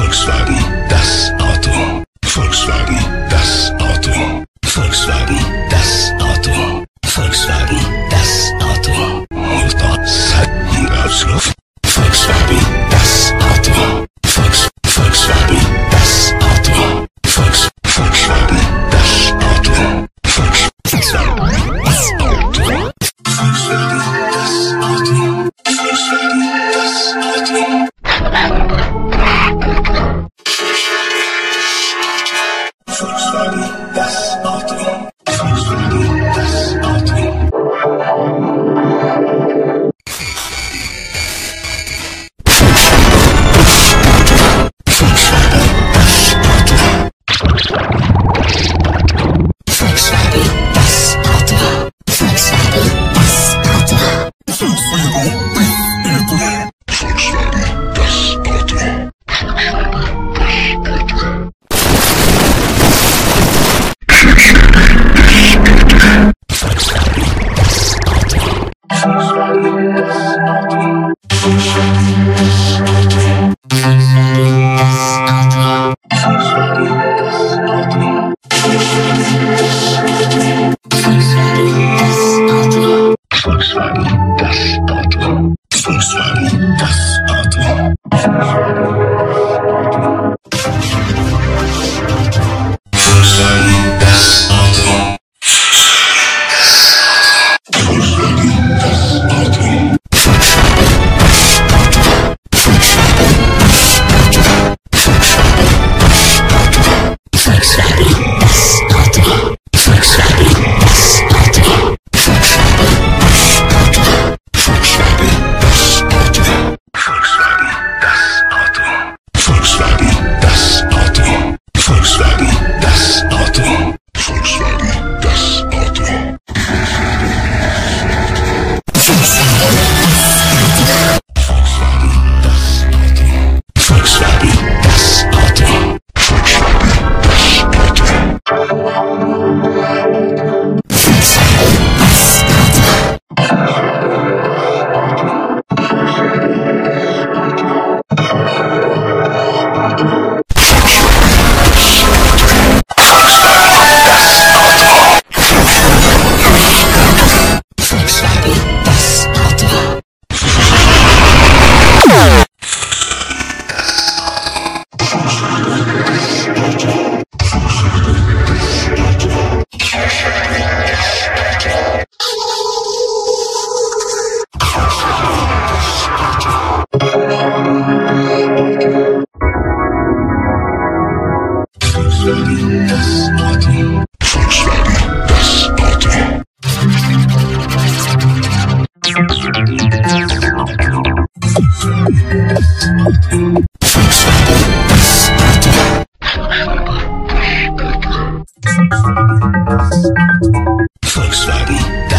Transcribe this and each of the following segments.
Volkswagen, das Auto. Volkswagen, das Auto. Volkswagen, das Auto. Volkswagen, das Auto. Volkswagen, das Auto. Volks, Volkswagen, das Auto. Volks, Volkswagen, das Auto. Volks, Volkswagen. Volkswagen. Volkswagen Volkswagen.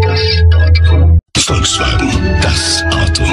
Das Auto. Volkswagen, das Auto.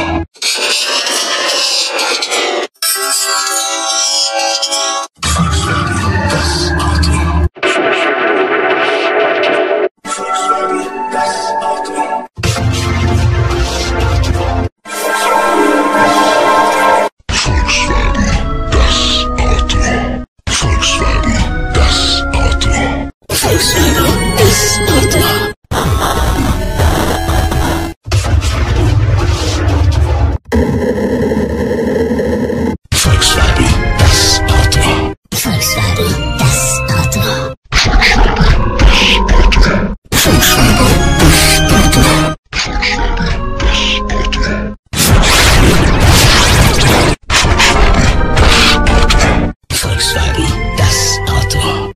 Volkswagen, das Auto.